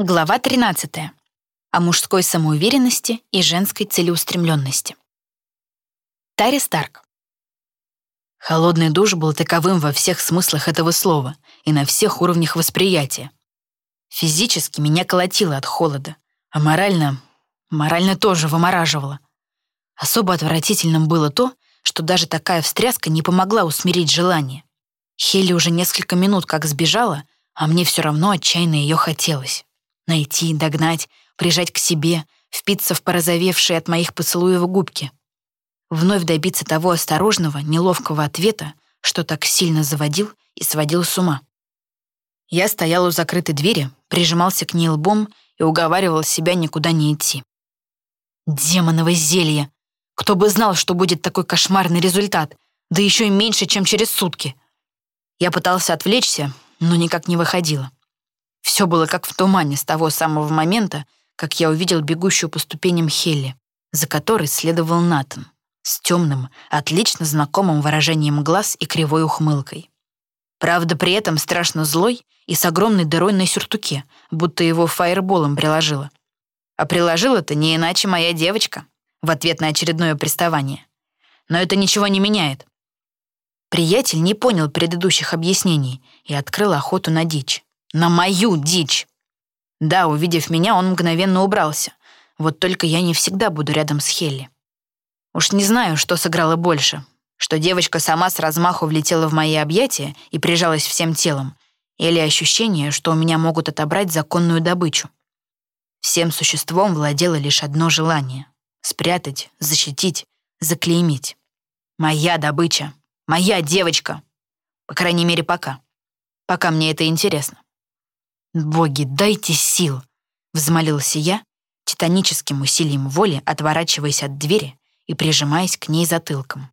Глава 13. О мужской самоуверенности и женской целеустремленности. Тари Старк. Холодный душ был таковым во всех смыслах этого слова и на всех уровнях восприятия. Физически меня колотило от холода, а морально... морально тоже вымораживало. Особо отвратительным было то, что даже такая встряска не помогла усмирить желание. Хелли уже несколько минут как сбежала, а мне все равно отчаянно ее хотелось. Найти, догнать, прижать к себе, впиться в порозовевшие от моих поцелуев губки. Вновь добиться того осторожного, неловкого ответа, что так сильно заводил и сводил с ума. Я стоял у закрытой двери, прижимался к ней лбом и уговаривал себя никуда не идти. Демоново зелье! Кто бы знал, что будет такой кошмарный результат, да еще и меньше, чем через сутки. Я пытался отвлечься, но никак не выходило. Все было как в тумане с того самого момента, как я увидел бегущую по ступеням Хелли, за которой следовал Натан, с темным, отлично знакомым выражением глаз и кривой ухмылкой. Правда, при этом страшно злой и с огромной дырой на сюртуке, будто его фаерболом приложила. А приложила-то не иначе моя девочка в ответ на очередное приставание. Но это ничего не меняет. Приятель не понял предыдущих объяснений и открыл охоту на дичь. На мою дичь. Да, увидев меня, он мгновенно убрался. Вот только я не всегда буду рядом с Хелли. Уж не знаю, что сыграло больше. Что девочка сама с размаху влетела в мои объятия и прижалась всем телом, или ощущение, что у меня могут отобрать законную добычу. Всем существом владело лишь одно желание — спрятать, защитить, заклеймить. Моя добыча, моя девочка. По крайней мере, пока. Пока мне это интересно. «Боги, дайте сил!» — взмолился я, титаническим усилием воли отворачиваясь от двери и прижимаясь к ней затылком.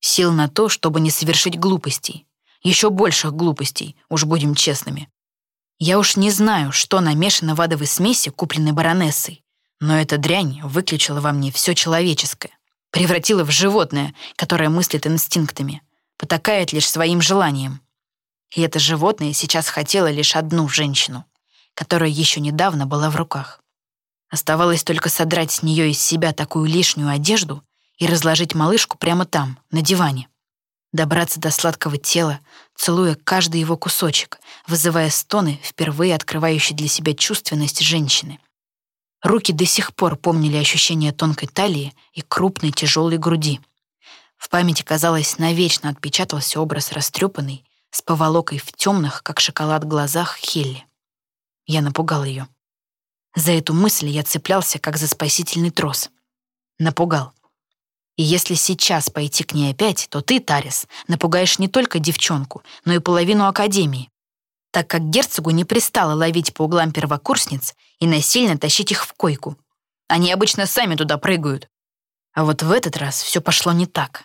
Сил на то, чтобы не совершить глупостей. Еще больших глупостей, уж будем честными. Я уж не знаю, что намешано в адовой смеси, купленной баронессой, но эта дрянь выключила во мне все человеческое, превратила в животное, которое мыслит инстинктами, потакает лишь своим желанием. И это животное сейчас хотело лишь одну женщину, которая еще недавно была в руках. Оставалось только содрать с нее из себя такую лишнюю одежду и разложить малышку прямо там, на диване. Добраться до сладкого тела, целуя каждый его кусочек, вызывая стоны, впервые открывающие для себя чувственность женщины. Руки до сих пор помнили ощущение тонкой талии и крупной тяжелой груди. В памяти, казалось, навечно отпечатался образ растрепанный, с поволокой в темных, как шоколад, глазах Хелли. Я напугал ее. За эту мысль я цеплялся, как за спасительный трос. Напугал. И если сейчас пойти к ней опять, то ты, Тарис, напугаешь не только девчонку, но и половину Академии, так как герцогу не пристало ловить по углам первокурсниц и насильно тащить их в койку. Они обычно сами туда прыгают. А вот в этот раз все пошло не так.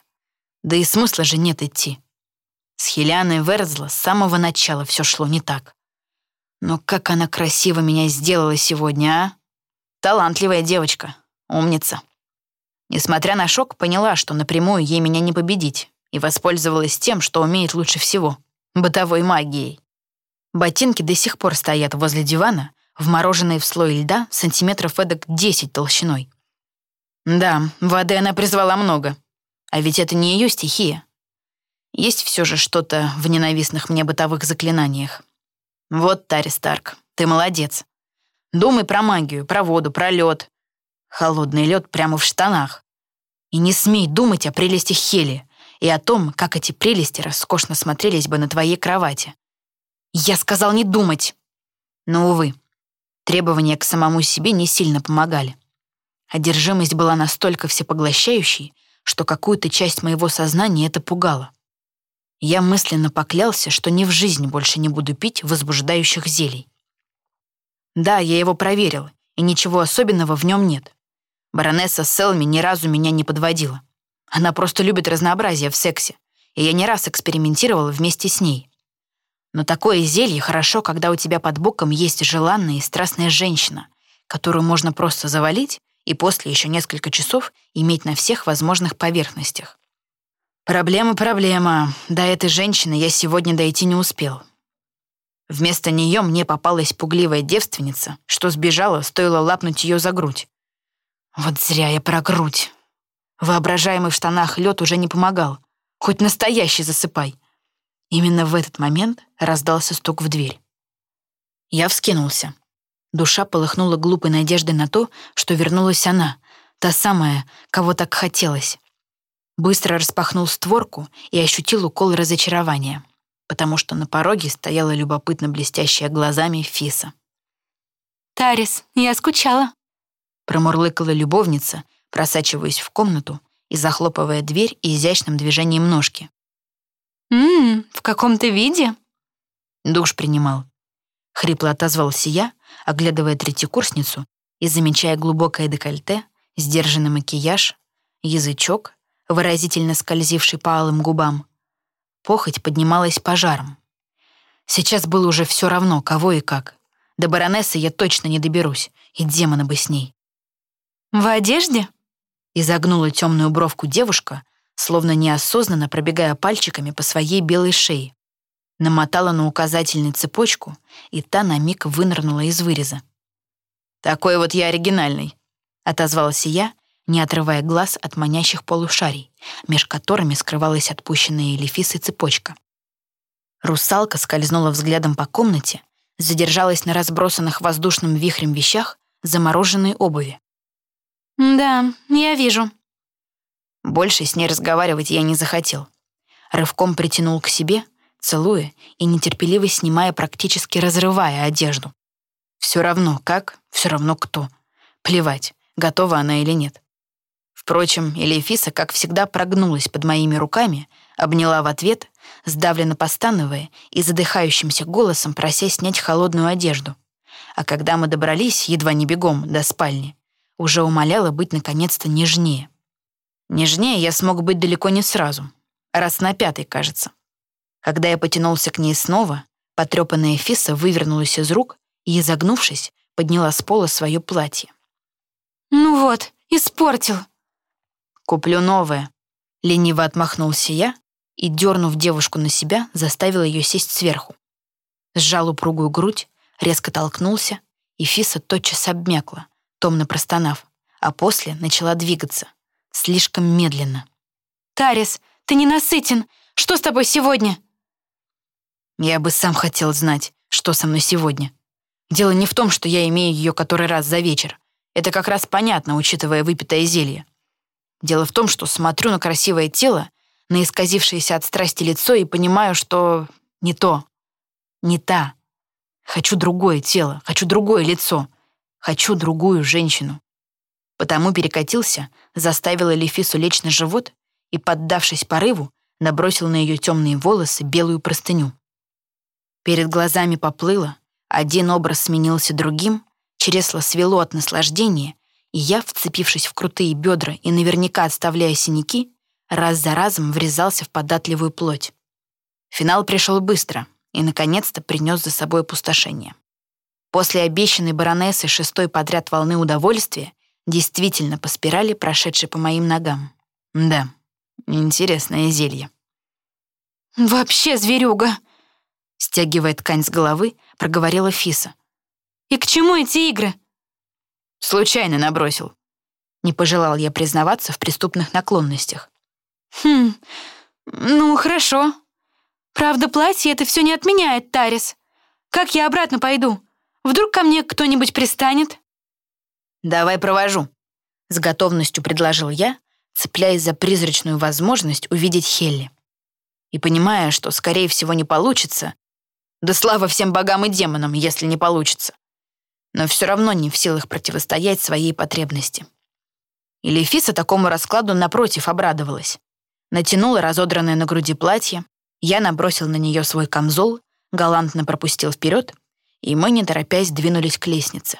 Да и смысла же нет идти. С Хелианой Верзла с самого начала все шло не так. Но как она красиво меня сделала сегодня, а? Талантливая девочка, умница. Несмотря на шок, поняла, что напрямую ей меня не победить, и воспользовалась тем, что умеет лучше всего — бытовой магией. Ботинки до сих пор стоят возле дивана, вмороженные в слой льда сантиметров эдак 10 толщиной. Да, воды она призвала много. А ведь это не ее стихия. Есть все же что-то в ненавистных мне бытовых заклинаниях. Вот, Тари Старк, ты молодец. Думай про магию, про воду, про лед. Холодный лед прямо в штанах. И не смей думать о прелестях Хели и о том, как эти прелести роскошно смотрелись бы на твоей кровати. Я сказал не думать. Но, увы, требования к самому себе не сильно помогали. Одержимость была настолько всепоглощающей, что какую-то часть моего сознания это пугало. Я мысленно поклялся, что ни в жизнь больше не буду пить возбуждающих зелий. Да, я его проверил, и ничего особенного в нем нет. Баронесса Селми ни разу меня не подводила. Она просто любит разнообразие в сексе, и я не раз экспериментировал вместе с ней. Но такое зелье хорошо, когда у тебя под боком есть желанная и страстная женщина, которую можно просто завалить и после еще несколько часов иметь на всех возможных поверхностях. Проблема, проблема. До этой женщины я сегодня дойти не успел. Вместо нее мне попалась пугливая девственница, что сбежала, стоило лапнуть ее за грудь. Вот зря я про грудь. Воображаемый в штанах лед уже не помогал. Хоть настоящий засыпай. Именно в этот момент раздался стук в дверь. Я вскинулся. Душа полыхнула глупой надеждой на то, что вернулась она, та самая, кого так хотелось. Быстро распахнул створку и ощутил укол разочарования, потому что на пороге стояла любопытно блестящая глазами Фиса. «Тарис, я скучала», — промурлыкала любовница, просачиваясь в комнату и захлопывая дверь изящным движением ножки. «Ммм, в каком-то виде?» Душ принимал. Хрипло отозвался я, оглядывая третьекурсницу и замечая глубокое декольте, сдержанный макияж, язычок, выразительно скользивший по алым губам. Похоть поднималась пожаром. Сейчас было уже все равно, кого и как. До баронессы я точно не доберусь, и демона бы с ней. «В одежде?» Изогнула темную бровку девушка, словно неосознанно пробегая пальчиками по своей белой шее. Намотала на указательную цепочку, и та на миг вынырнула из выреза. «Такой вот я оригинальный», — отозвался я, не отрывая глаз от манящих полушарий, меж которыми скрывалась отпущенная Элефисой цепочка. Русалка скользнула взглядом по комнате, задержалась на разбросанных воздушным вихрем вещах замороженной обуви. «Да, я вижу». Больше с ней разговаривать я не захотел. Рывком притянул к себе, целуя и нетерпеливо снимая, практически разрывая одежду. Все равно как, все равно кто. Плевать, готова она или нет. Впрочем, Элефиса, как всегда, прогнулась под моими руками, обняла в ответ, сдавленно постановая и задыхающимся голосом прося снять холодную одежду. А когда мы добрались, едва не бегом, до спальни, уже умоляла быть наконец-то нежнее. Нежнее я смог быть далеко не сразу, раз на пятый, кажется. Когда я потянулся к ней снова, потрепанная Фиса вывернулась из рук и, изогнувшись, подняла с пола свое платье. «Ну вот, испортил». «Куплю новое», — лениво отмахнулся я и, дернув девушку на себя, заставил ее сесть сверху. Сжал упругую грудь, резко толкнулся, и Фиса тотчас обмякла, томно простонав, а после начала двигаться, слишком медленно. «Тарис, ты ненасытен! Что с тобой сегодня?» Я бы сам хотел знать, что со мной сегодня. Дело не в том, что я имею ее который раз за вечер. Это как раз понятно, учитывая выпитое зелье. Дело в том, что смотрю на красивое тело, на исказившееся от страсти лицо и понимаю, что не то, не та. Хочу другое тело, хочу другое лицо, хочу другую женщину. Потому перекатился, заставил Элефису лечь на живот и, поддавшись порыву, набросил на ее темные волосы белую простыню. Перед глазами поплыло, один образ сменился другим, чресло свело от наслаждения, и я, вцепившись в крутые бедра и наверняка отставляя синяки, раз за разом врезался в податливую плоть. Финал пришел быстро и, наконец-то, принес за собой опустошение. После обещанной баронессы шестой подряд волны удовольствия действительно по спирали, прошедшей по моим ногам. Да, интересное зелье. «Вообще зверюга!» Стягивая ткань с головы, проговорила Фиса. «И к чему эти игры?» «Случайно набросил». Не пожелал я признаваться в преступных наклонностях. «Хм, ну хорошо. Правда, платье это все не отменяет, Тарис. Как я обратно пойду? Вдруг ко мне кто-нибудь пристанет?» «Давай провожу», — с готовностью предложил я, цепляясь за призрачную возможность увидеть Хелли. И понимая, что, скорее всего, не получится, да слава всем богам и демонам, если не получится. Но все равно не в силах противостоять своей потребности. И Лефиса такому раскладу напротив обрадовалась. Натянула разодранное на груди платье, я набросил на нее свой камзол, галантно пропустил вперед, и мы, не торопясь, двинулись к лестнице.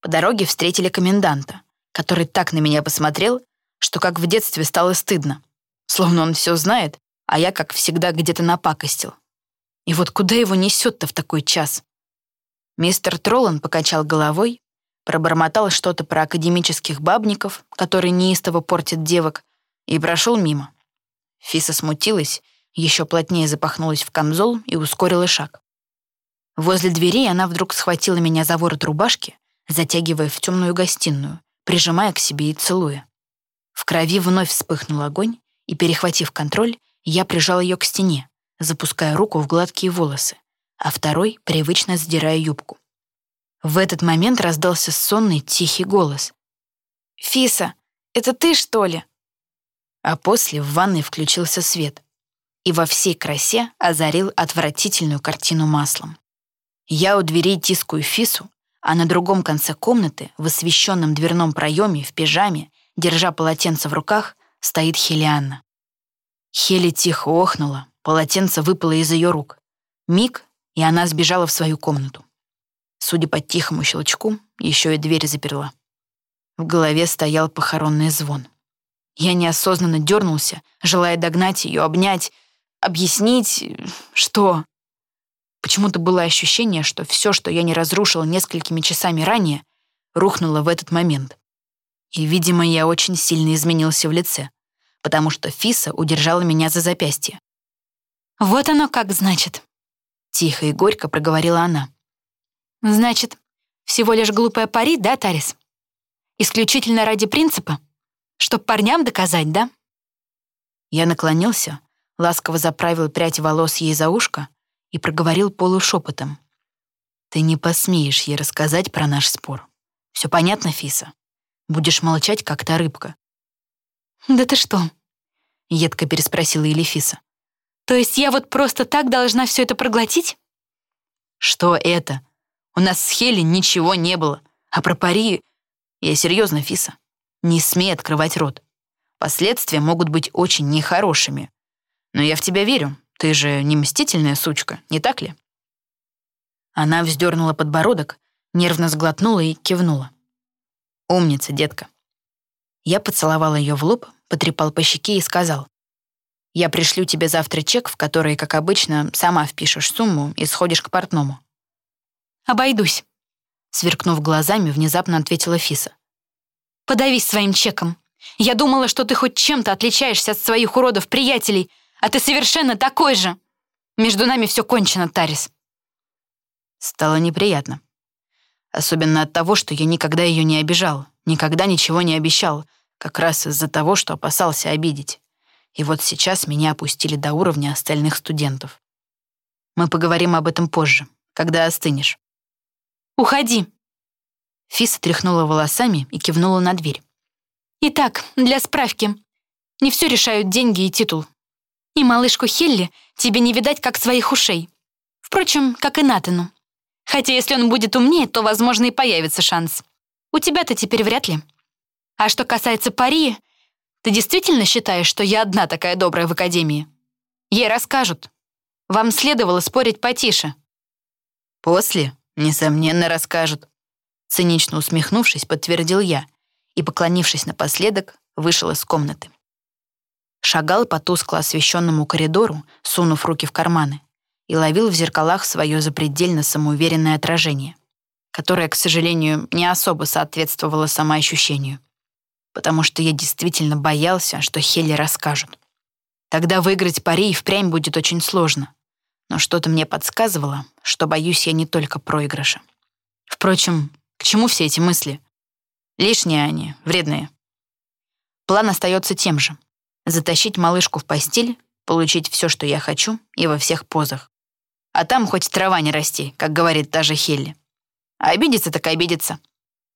По дороге встретили коменданта, который так на меня посмотрел, что как в детстве стало стыдно. Словно он все знает, а я, как всегда, где-то напакостил. И вот куда его несет-то в такой час? Мистер Троллан покачал головой, пробормотал что-то про академических бабников, которые неистово портят девок, и прошел мимо. Фиса смутилась, еще плотнее запахнулась в камзол и ускорила шаг. Возле двери она вдруг схватила меня за ворот рубашки, затягивая в темную гостиную, прижимая к себе и целуя. В крови вновь вспыхнул огонь, и, перехватив контроль, я прижал ее к стене, запуская руку в гладкие волосы, а второй привычно сдирая юбку. В этот момент раздался сонный, тихий голос. «Фиса, это ты, что ли?» А после в ванной включился свет и во всей красе озарил отвратительную картину маслом. Я у дверей тискаю Фису, а на другом конце комнаты, в освещенном дверном проеме, в пижаме, держа полотенце в руках, стоит Хелианна. Хели тихо охнула, полотенце выпало из ее рук. Миг, и она сбежала в свою комнату. Судя по тихому щелчку, еще и дверь заперла. В голове стоял похоронный звон. Я неосознанно дернулся, желая догнать ее, обнять, объяснить, что... Почему-то было ощущение, что все, что я не разрушила несколькими часами ранее, рухнуло в этот момент. И, видимо, я очень сильно изменился в лице, потому что Фиса удержала меня за запястье. «Вот оно как значит», — тихо и горько проговорила она. «Значит, всего лишь глупая пари, да, Тарис? Исключительно ради принципа? Чтоб парням доказать, да?» Я наклонился, ласково заправил прядь волос ей за ушко и проговорил полушепотом. «Ты не посмеешь ей рассказать про наш спор. Все понятно, Фиса? Будешь молчать, как та рыбка». «Да ты что?» — едко переспросила Елефиса. «То есть я вот просто так должна все это проглотить?» «Что это? У нас с Хелли ничего не было. А про пари... Я серьезно, Фиса. Не смей открывать рот. Последствия могут быть очень нехорошими. Но я в тебя верю. Ты же не мстительная сучка, не так ли?» Она вздернула подбородок, нервно сглотнула и кивнула. «Умница, детка». Я поцеловал ее в лоб, потрепал по щеке и сказал. «Я пришлю тебе завтра чек, в который, как обычно, сама впишешь сумму и сходишь к портному». «Обойдусь», — сверкнув глазами, внезапно ответила Фиса. «Подавись своим чеком. Я думала, что ты хоть чем-то отличаешься от своих уродов-приятелей, а ты совершенно такой же. Между нами все кончено, Тарис». Стало неприятно. Особенно от того, что я никогда ее не обижал, никогда ничего не обещал, как раз из-за того, что опасался обидеть. И вот сейчас меня опустили до уровня остальных студентов. Мы поговорим об этом позже, когда остынешь. «Уходи!» Фиса тряхнула волосами и кивнула на дверь. «Итак, для справки. Не все решают деньги и титул. И малышку Хелли тебе не видать как своих ушей. Впрочем, как и Натану. Хотя если он будет умнее, то, возможно, и появится шанс. У тебя-то теперь вряд ли. А что касается пари, ты действительно считаешь, что я одна такая добрая в академии? Ей расскажут. Вам следовало спорить потише. После, несомненно, расскажут. Цинично усмехнувшись, подтвердил я и, поклонившись напоследок, вышел из комнаты шагал по тускло освещенному коридору, сунув руки в карманы, и ловил в зеркалах свое запредельно самоуверенное отражение, которое, к сожалению, не особо соответствовало самоощущению, потому что я действительно боялся, что Хелли расскажут. Тогда выиграть пари и впрямь будет очень сложно, но что-то мне подсказывало, что боюсь я не только проигрыша. Впрочем, к чему все эти мысли? Лишние они, вредные. План остается тем же затащить малышку в постель, получить все, что я хочу, и во всех позах. А там хоть трава не расти, как говорит та же Хелли. А обидеться так обидеться.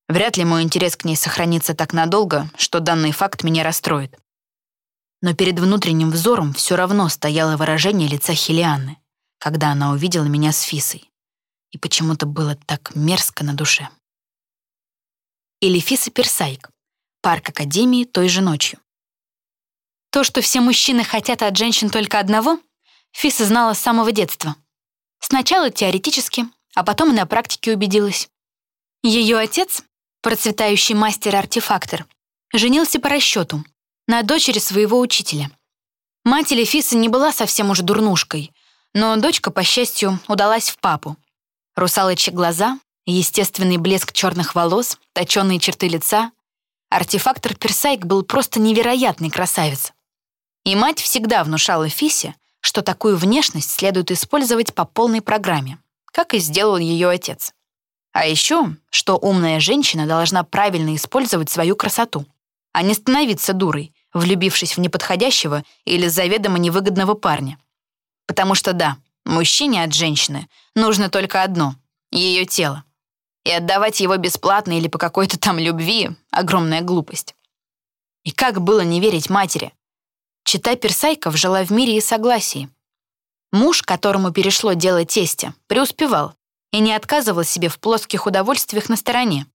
Вряд ли мой интерес к ней сохранится так надолго, что данный факт меня расстроит. Но перед внутренним взором все равно стояло выражение лица Хелианны, когда она увидела меня с Фисой. И почему-то было так мерзко на душе. Или Фиса Персайк. Парк Академии той же ночью. То, что все мужчины хотят от женщин только одного, Фиса знала с самого детства. Сначала теоретически, а потом и на практике убедилась. Ее отец, процветающий мастер-артефактор, женился по расчету на дочери своего учителя. Мать Элефисы не была совсем уж дурнушкой, но дочка, по счастью, удалась в папу. Русалочьи глаза, естественный блеск черных волос, точенные черты лица. Артефактор Персайк был просто невероятный красавец. И мать всегда внушала Фисе, что такую внешность следует использовать по полной программе, как и сделал ее отец. А еще, что умная женщина должна правильно использовать свою красоту, а не становиться дурой, влюбившись в неподходящего или заведомо невыгодного парня. Потому что да, мужчине от женщины нужно только одно — ее тело. И отдавать его бесплатно или по какой-то там любви — огромная глупость. И как было не верить матери? Чита Персайков жила в мире и согласии. Муж, которому перешло дело тестя, преуспевал и не отказывал себе в плоских удовольствиях на стороне.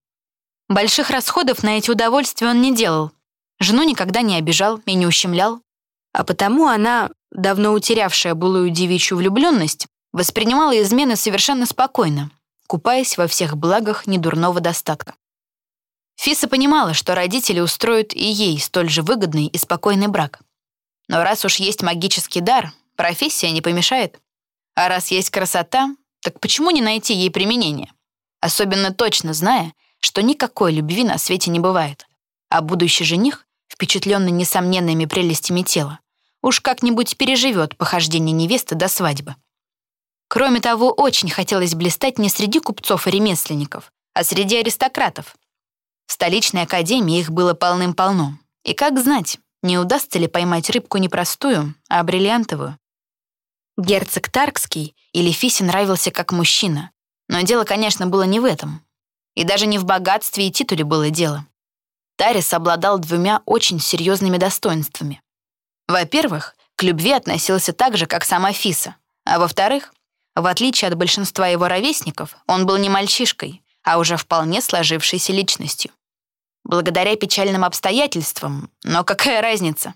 Больших расходов на эти удовольствия он не делал. Жену никогда не обижал и не ущемлял. А потому она, давно утерявшая былую девичью влюбленность, воспринимала измены совершенно спокойно, купаясь во всех благах недурного достатка. Фиса понимала, что родители устроят и ей столь же выгодный и спокойный брак. Но раз уж есть магический дар, профессия не помешает. А раз есть красота, так почему не найти ей применение? Особенно точно зная, что никакой любви на свете не бывает. А будущий жених, впечатленный несомненными прелестями тела, уж как-нибудь переживет похождение невесты до свадьбы. Кроме того, очень хотелось блистать не среди купцов и ремесленников, а среди аристократов. В столичной академии их было полным-полно. И как знать, не удастся ли поймать рыбку не простую, а бриллиантовую. Герцог Таркский или Фисе нравился как мужчина, но дело, конечно, было не в этом. И даже не в богатстве и титуле было дело. Тарис обладал двумя очень серьезными достоинствами. Во-первых, к любви относился так же, как сама Фиса, а во-вторых, в отличие от большинства его ровесников, он был не мальчишкой, а уже вполне сложившейся личностью. Благодаря печальным обстоятельствам, но какая разница?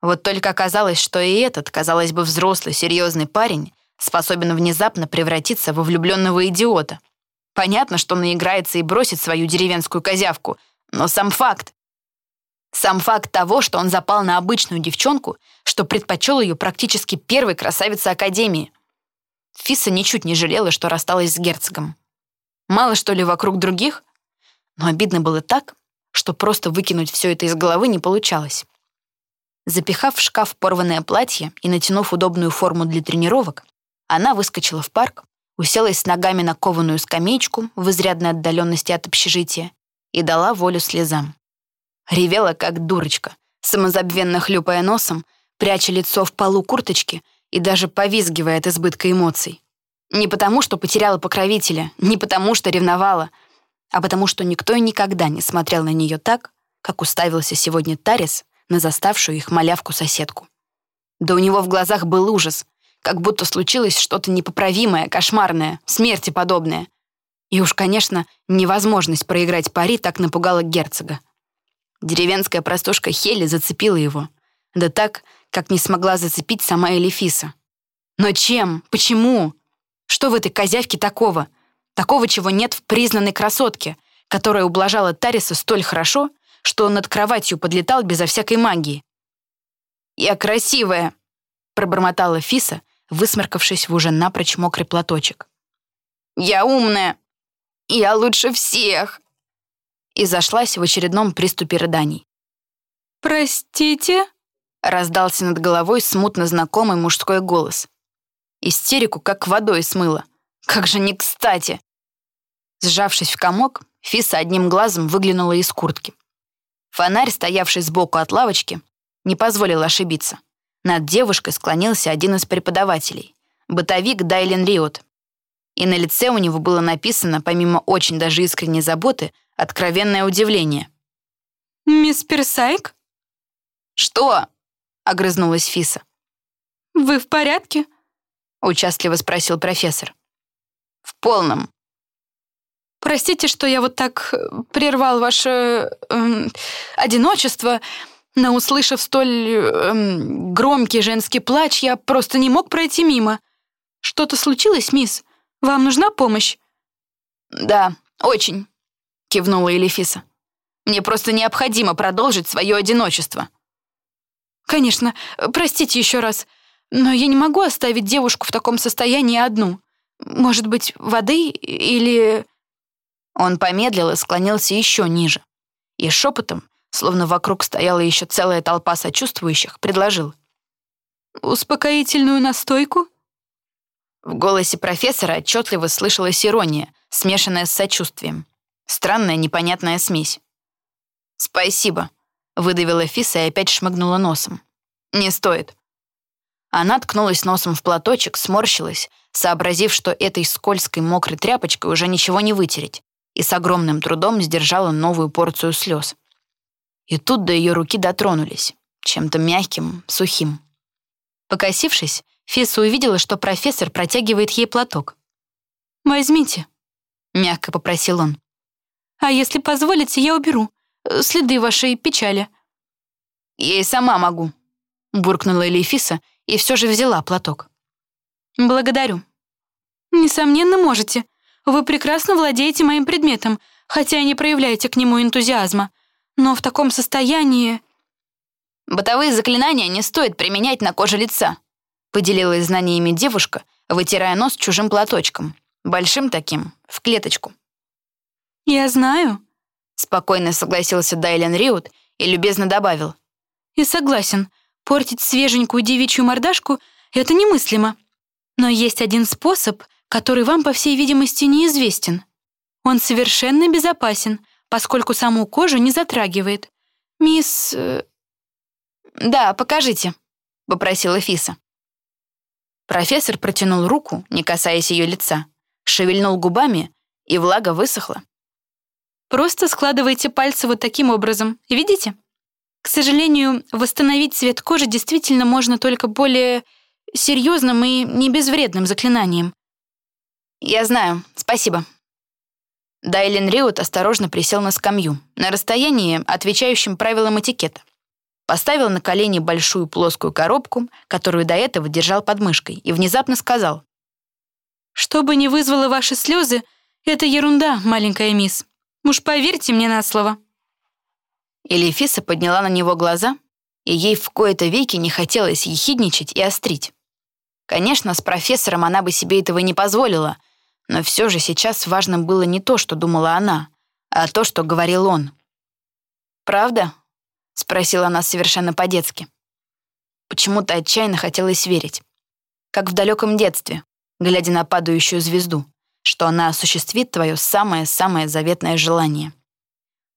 Вот только оказалось, что и этот, казалось бы, взрослый, серьезный парень способен внезапно превратиться во влюбленного идиота. Понятно, что наиграется и бросит свою деревенскую козявку, но сам факт. Сам факт того, что он запал на обычную девчонку, что предпочел ее практически первой красавице Академии. Фиса ничуть не жалела, что рассталась с герцогом. Мало что ли вокруг других? Но обидно было так, что просто выкинуть все это из головы не получалось. Запихав в шкаф порванное платье и натянув удобную форму для тренировок, она выскочила в парк, уселась с ногами на кованую скамеечку в изрядной отдаленности от общежития и дала волю слезам. Ревела, как дурочка, самозабвенно хлюпая носом, пряча лицо в полу курточки и даже повизгивая от избытка эмоций. Не потому, что потеряла покровителя, не потому, что ревновала, а потому, что никто и никогда не смотрел на нее так, как уставился сегодня Тарис на заставшую их малявку-соседку. Да у него в глазах был ужас, как будто случилось что-то непоправимое, кошмарное, смерти подобное. И уж, конечно, невозможность проиграть пари так напугала герцога. Деревенская простушка Хели зацепила его. Да так, как не смогла зацепить сама Элифиса. Но чем? Почему? Что в этой козявке такого? Такого, чего нет в признанной красотке, которая ублажала Тариса столь хорошо, что он над кроватью подлетал безо всякой магии. «Я красивая», — пробормотала Фиса, высморкавшись в уже напрочь мокрый платочек. «Я умная! Я лучше всех!» И зашлась в очередном приступе рыданий. «Простите?» — раздался над головой смутно знакомый мужской голос. Истерику как водой смыло. Как же не кстати! Сжавшись в комок, Фиса одним глазом выглянула из куртки. Фонарь, стоявший сбоку от лавочки, не позволил ошибиться. Над девушкой склонился один из преподавателей, бытовик Дайлен Риот. И на лице у него было написано, помимо очень даже искренней заботы, откровенное удивление. «Мисс Персайк?» «Что?» — огрызнулась Фиса. «Вы в порядке?» — участливо спросил профессор. «В полном», Простите, что я вот так э, прервал ваше э, одиночество, но, услышав столь э, громкий женский плач, я просто не мог пройти мимо. Что-то случилось, мисс? Вам нужна помощь?» «Да, очень», — кивнула Элифиса. «Мне просто необходимо продолжить свое одиночество». «Конечно, простите еще раз, но я не могу оставить девушку в таком состоянии одну. Может быть, воды или...» Он помедлил и склонился еще ниже. И шепотом, словно вокруг стояла еще целая толпа сочувствующих, предложил. «Успокоительную настойку?» В голосе профессора отчетливо слышалась ирония, смешанная с сочувствием. Странная непонятная смесь. «Спасибо», — выдавила Фиса и опять шмыгнула носом. «Не стоит». Она ткнулась носом в платочек, сморщилась, сообразив, что этой скользкой мокрой тряпочкой уже ничего не вытереть, и с огромным трудом сдержала новую порцию слез. И тут до ее руки дотронулись, чем-то мягким, сухим. Покосившись, Фиса увидела, что профессор протягивает ей платок. «Возьмите», — мягко попросил он. «А если позволите, я уберу следы вашей печали». «Я и сама могу», — буркнула Элифиса и все же взяла платок. «Благодарю». «Несомненно, можете. Вы прекрасно владеете моим предметом, хотя и не проявляете к нему энтузиазма. Но в таком состоянии...» «Бытовые заклинания не стоит применять на коже лица», поделилась знаниями девушка, вытирая нос чужим платочком, большим таким, в клеточку. «Я знаю», — спокойно согласился Дайлен Риут и любезно добавил. «И согласен, портить свеженькую девичью мордашку — это немыслимо. Но есть один способ, который вам, по всей видимости, неизвестен. Он совершенно безопасен, поскольку саму кожу не затрагивает. Мисс... Э, «Да, покажите», — попросила Фиса. Профессор протянул руку, не касаясь ее лица, шевельнул губами, и влага высохла. «Просто складывайте пальцы вот таким образом, видите? К сожалению, восстановить цвет кожи действительно можно только более серьезным и не безвредным заклинанием». «Я знаю, спасибо». Дайлен Риут осторожно присел на скамью, на расстоянии, отвечающем правилам этикета поставил на колени большую плоскую коробку, которую до этого держал под мышкой, и внезапно сказал. «Что бы ни вызвало ваши слезы, это ерунда, маленькая мисс. Уж поверьте мне на слово». Элифиса подняла на него глаза, и ей в кои-то веки не хотелось ехидничать и острить. Конечно, с профессором она бы себе этого не позволила, но все же сейчас важным было не то, что думала она, а то, что говорил он. «Правда?» — спросила она совершенно по-детски. Почему-то отчаянно хотелось верить. Как в далеком детстве, глядя на падающую звезду, что она осуществит твое самое-самое заветное желание.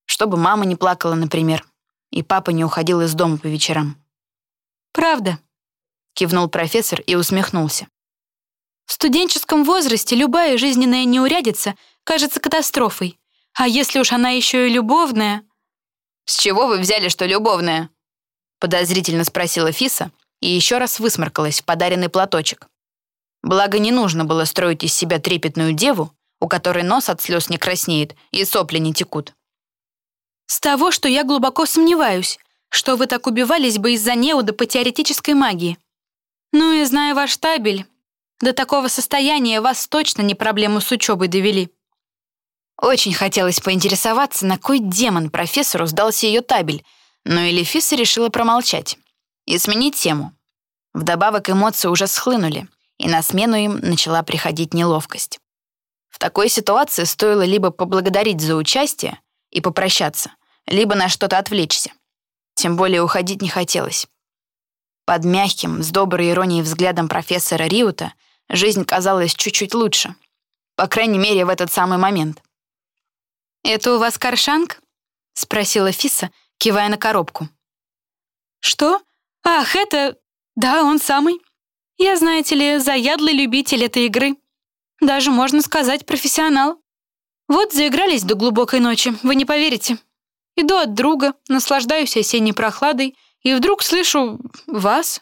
Чтобы мама не плакала, например, и папа не уходил из дома по вечерам. «Правда», — кивнул профессор и усмехнулся. «В студенческом возрасте любая жизненная неурядица кажется катастрофой, а если уж она еще и любовная, «С чего вы взяли, что любовная?» Подозрительно спросила Фиса и еще раз высморкалась в подаренный платочек. Благо, не нужно было строить из себя трепетную деву, у которой нос от слез не краснеет и сопли не текут. «С того, что я глубоко сомневаюсь, что вы так убивались бы из-за неуда по теоретической магии. Ну и зная ваш табель, до такого состояния вас точно не проблему с учебой довели». Очень хотелось поинтересоваться, на кой демон профессору сдался ее табель, но Элифиса решила промолчать и сменить тему. Вдобавок эмоции уже схлынули, и на смену им начала приходить неловкость. В такой ситуации стоило либо поблагодарить за участие и попрощаться, либо на что-то отвлечься. Тем более уходить не хотелось. Под мягким, с доброй иронией взглядом профессора Риута жизнь казалась чуть-чуть лучше. По крайней мере, в этот самый момент. «Это у вас Каршанг?» — спросила Фиса, кивая на коробку. «Что? Ах, это... Да, он самый. Я, знаете ли, заядлый любитель этой игры. Даже, можно сказать, профессионал. Вот заигрались до глубокой ночи, вы не поверите. Иду от друга, наслаждаюсь осенней прохладой, и вдруг слышу вас».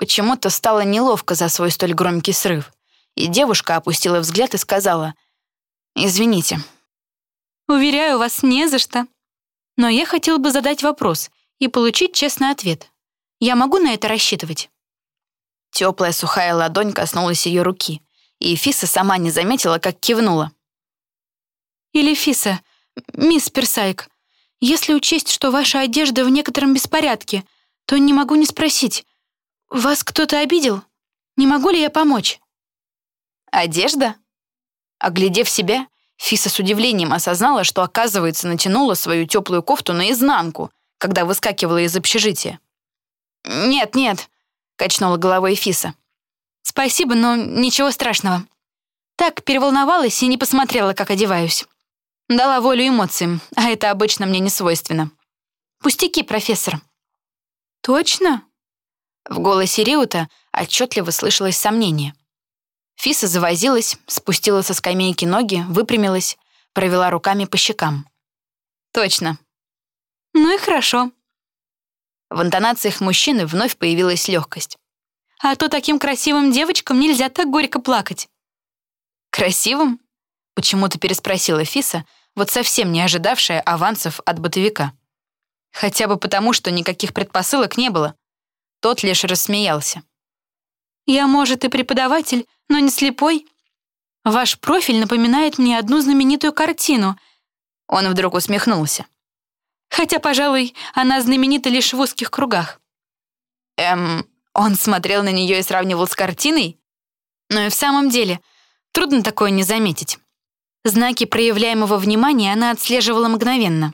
Почему-то стало неловко за свой столь громкий срыв, и девушка опустила взгляд и сказала «Извините, Уверяю вас, не за что. Но я хотел бы задать вопрос и получить честный ответ. Я могу на это рассчитывать?» Теплая сухая ладонь коснулась ее руки, и Фиса сама не заметила, как кивнула. «Или Фиса, мисс Персайк, если учесть, что ваша одежда в некотором беспорядке, то не могу не спросить, вас кто-то обидел? Не могу ли я помочь?» «Одежда?» Оглядев себя, Фиса с удивлением осознала, что, оказывается, натянула свою теплую кофту наизнанку, когда выскакивала из общежития. «Нет, нет», — качнула головой Фиса. Спасибо, но ничего страшного. Так переволновалась и не посмотрела, как одеваюсь. Дала волю эмоциям, а это обычно мне не свойственно. Пустяки, профессор. Точно? В голосе Риута отчетливо слышалось сомнение. Фиса завозилась, спустила со скамейки ноги, выпрямилась, провела руками по щекам. «Точно». «Ну и хорошо». В интонациях мужчины вновь появилась легкость. «А то таким красивым девочкам нельзя так горько плакать». «Красивым?» — почему-то переспросила Фиса, вот совсем не ожидавшая авансов от бытовика. Хотя бы потому, что никаких предпосылок не было. Тот лишь рассмеялся. «Я, может, и преподаватель, но не слепой. Ваш профиль напоминает мне одну знаменитую картину». Он вдруг усмехнулся. «Хотя, пожалуй, она знаменита лишь в узких кругах». Эм, он смотрел на нее и сравнивал с картиной? Но и в самом деле, трудно такое не заметить. Знаки проявляемого внимания она отслеживала мгновенно.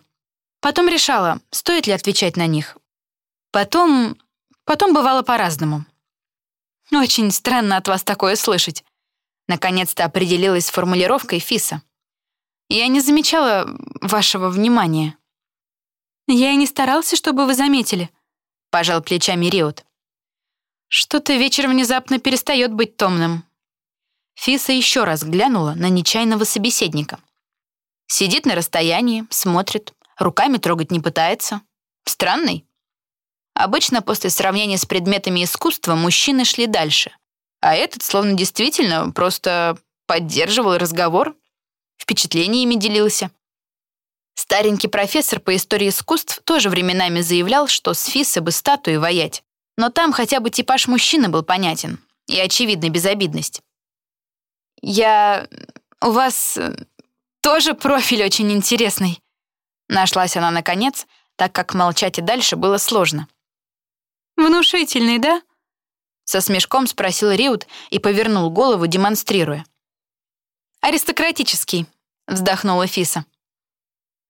Потом решала, стоит ли отвечать на них. Потом... потом бывало по-разному. Очень странно от вас такое слышать. Наконец-то определилась с формулировкой Фиса. Я не замечала вашего внимания. Я и не старался, чтобы вы заметили, пожал плечами Риот. Что-то вечер внезапно перестает быть томным. Фиса еще раз глянула на нечаянного собеседника. Сидит на расстоянии, смотрит, руками трогать не пытается. Странный. Обычно после сравнения с предметами искусства мужчины шли дальше, а этот словно действительно просто поддерживал разговор, впечатлениями делился. Старенький профессор по истории искусств тоже временами заявлял, что с Фисы бы статуи воять. Но там хотя бы типаж мужчины был понятен и очевидна безобидность. «Я... у вас э, тоже профиль очень интересный», нашлась она наконец, так как молчать и дальше было сложно. «Внушительный, да?» Со смешком спросил Риут и повернул голову, демонстрируя. «Аристократический», — вздохнула Фиса.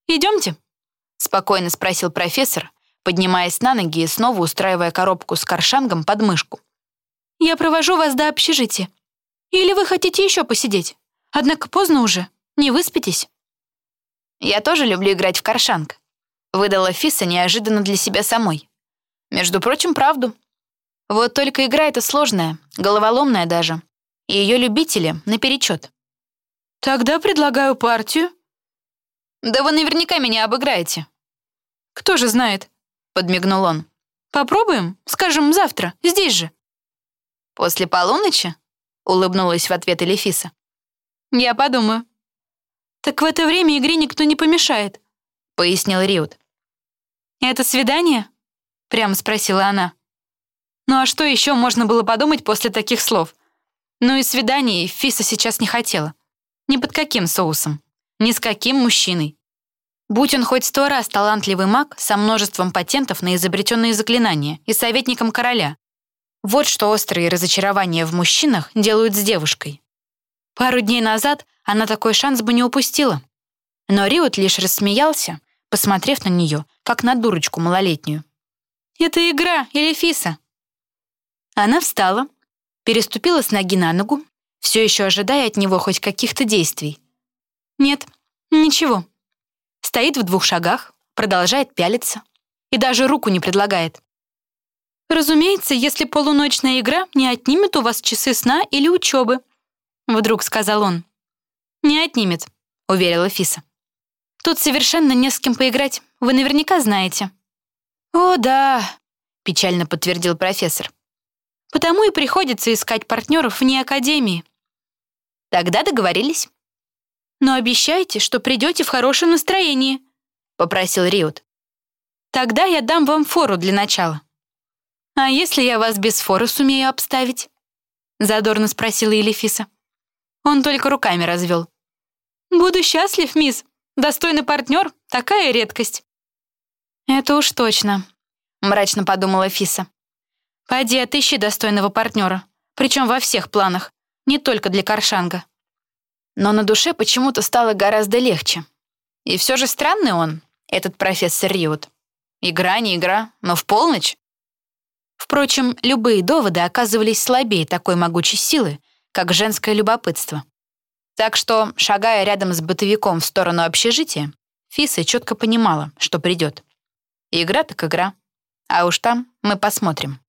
«Идемте?» — спокойно спросил профессор, поднимаясь на ноги и снова устраивая коробку с коршангом под мышку. «Я провожу вас до общежития. Или вы хотите еще посидеть? Однако поздно уже, не выспитесь». «Я тоже люблю играть в коршанг», — выдала Фиса неожиданно для себя самой. Между прочим, правду. Вот только игра эта сложная, головоломная даже. И ее любители наперечет. Тогда предлагаю партию. Да вы наверняка меня обыграете. Кто же знает, подмигнул он. Попробуем, скажем, завтра, здесь же. После полуночи? Улыбнулась в ответ Элефиса. Я подумаю. Так в это время игре никто не помешает, пояснил Риут. Это свидание? — прямо спросила она. Ну а что еще можно было подумать после таких слов? Ну и свиданий Фиса сейчас не хотела. Ни под каким соусом. Ни с каким мужчиной. Будь он хоть сто раз талантливый маг со множеством патентов на изобретенные заклинания и советником короля. Вот что острые разочарования в мужчинах делают с девушкой. Пару дней назад она такой шанс бы не упустила. Но Риот лишь рассмеялся, посмотрев на нее, как на дурочку малолетнюю. Это игра, Элефиса». Она встала, переступила с ноги на ногу, все еще ожидая от него хоть каких-то действий. Нет, ничего. Стоит в двух шагах, продолжает пялиться и даже руку не предлагает. «Разумеется, если полуночная игра не отнимет у вас часы сна или учебы», вдруг сказал он. «Не отнимет», — уверила Фиса. «Тут совершенно не с кем поиграть, вы наверняка знаете». «О, да», — печально подтвердил профессор. «Потому и приходится искать партнеров вне академии». «Тогда договорились». «Но обещайте, что придете в хорошем настроении», — попросил Риот. «Тогда я дам вам фору для начала». «А если я вас без форы сумею обставить?» — задорно спросила Елефиса. Он только руками развел. «Буду счастлив, мисс. Достойный партнер — такая редкость». «Это уж точно», — мрачно подумала Фиса. «Пойди отыщи достойного партнера, причем во всех планах, не только для Коршанга». Но на душе почему-то стало гораздо легче. И все же странный он, этот профессор Риот. Игра не игра, но в полночь. Впрочем, любые доводы оказывались слабее такой могучей силы, как женское любопытство. Так что, шагая рядом с бытовиком в сторону общежития, Фиса четко понимала, что придет. Игра так игра. А уж там мы посмотрим.